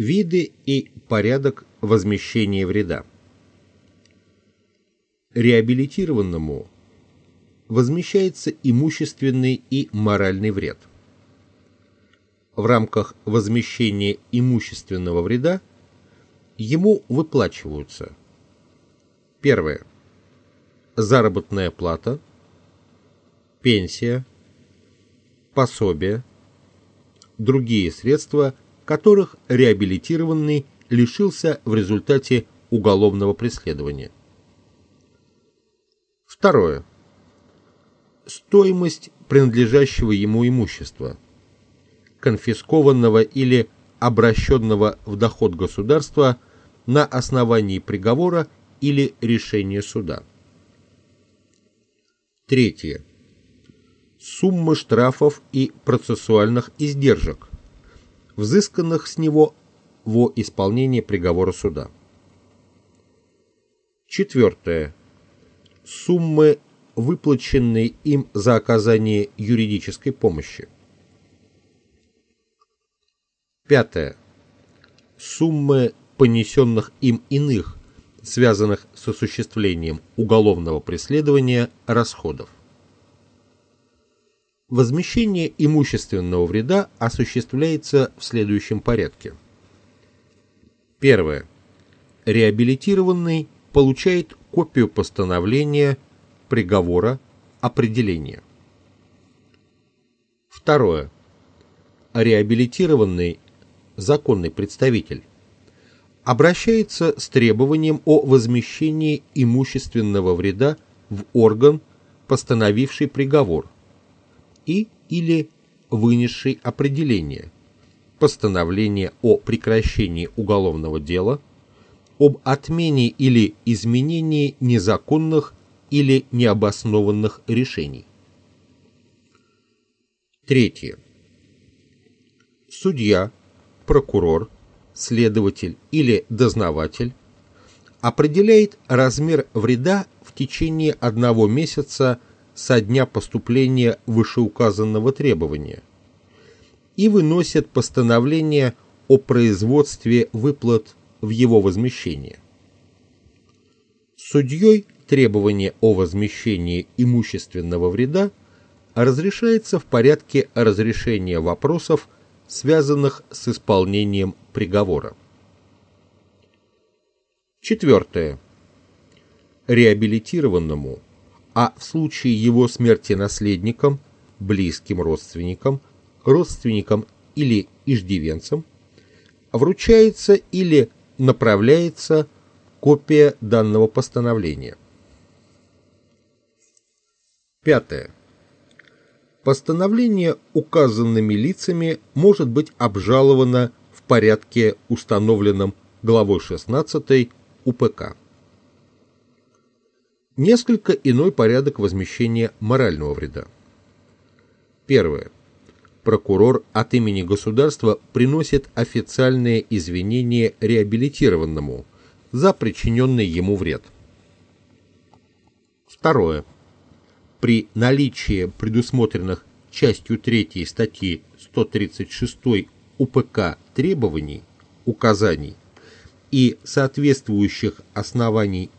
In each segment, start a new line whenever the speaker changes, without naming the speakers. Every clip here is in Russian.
Виды и порядок возмещения вреда. Реабилитированному возмещается имущественный и моральный вред. В рамках возмещения имущественного вреда ему выплачиваются Первое. Заработная плата, пенсия, пособие, другие средства, которых реабилитированный лишился в результате уголовного преследования. Второе. Стоимость принадлежащего ему имущества, конфискованного или обращенного в доход государства на основании приговора или решения суда. Третье. Суммы штрафов и процессуальных издержек, взысканных с него во исполнение приговора суда. Четвертое. Суммы, выплаченные им за оказание юридической помощи. Пятое. Суммы понесенных им иных, связанных с осуществлением уголовного преследования расходов. Возмещение имущественного вреда осуществляется в следующем порядке. Первое. Реабилитированный получает копию постановления, приговора, определения. Второе. Реабилитированный законный представитель обращается с требованием о возмещении имущественного вреда в орган, постановивший приговор, и или вынесший определение, постановление о прекращении уголовного дела, об отмене или изменении незаконных или необоснованных решений. Третье. Судья, прокурор, следователь или дознаватель определяет размер вреда в течение одного месяца со дня поступления вышеуказанного требования и выносит постановление о производстве выплат в его возмещение. Судьей требование о возмещении имущественного вреда разрешается в порядке разрешения вопросов связанных с исполнением приговора. Четвертое. Реабилитированному, а в случае его смерти наследникам, близким родственникам, родственникам или иждивенцам, вручается или направляется копия данного постановления. Пятое. Постановление указанными лицами может быть обжаловано в порядке, установленном главой 16 УПК. Несколько иной порядок возмещения морального вреда. Первое. Прокурор от имени государства приносит официальные извинения реабилитированному за причиненный ему вред. Второе при наличии предусмотренных частью 3 статьи 136 УПК требований, указаний и соответствующих оснований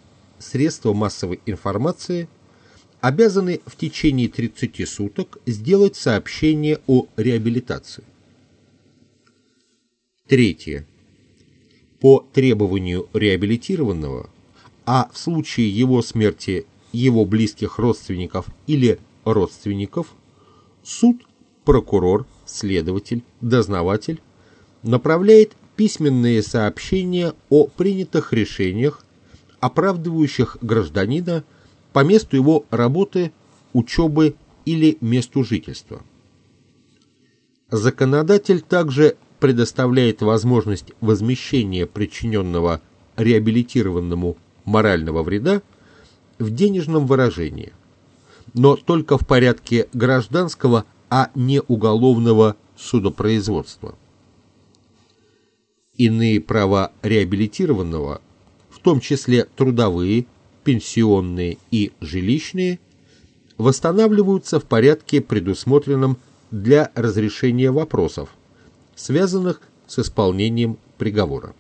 средства массовой информации обязаны в течение 30 суток сделать сообщение о реабилитации. Третье. По требованию реабилитированного, а в случае его смерти его близких родственников или родственников, суд, прокурор, следователь, дознаватель направляет письменные сообщения о принятых решениях, оправдывающих гражданина по месту его работы, учебы или месту жительства. Законодатель также предоставляет возможность возмещения причиненного реабилитированному морального вреда в денежном выражении, но только в порядке гражданского, а не уголовного судопроизводства. Иные права реабилитированного, в том числе трудовые, пенсионные и жилищные, восстанавливаются в порядке, предусмотренном для разрешения вопросов, связанных с исполнением приговора.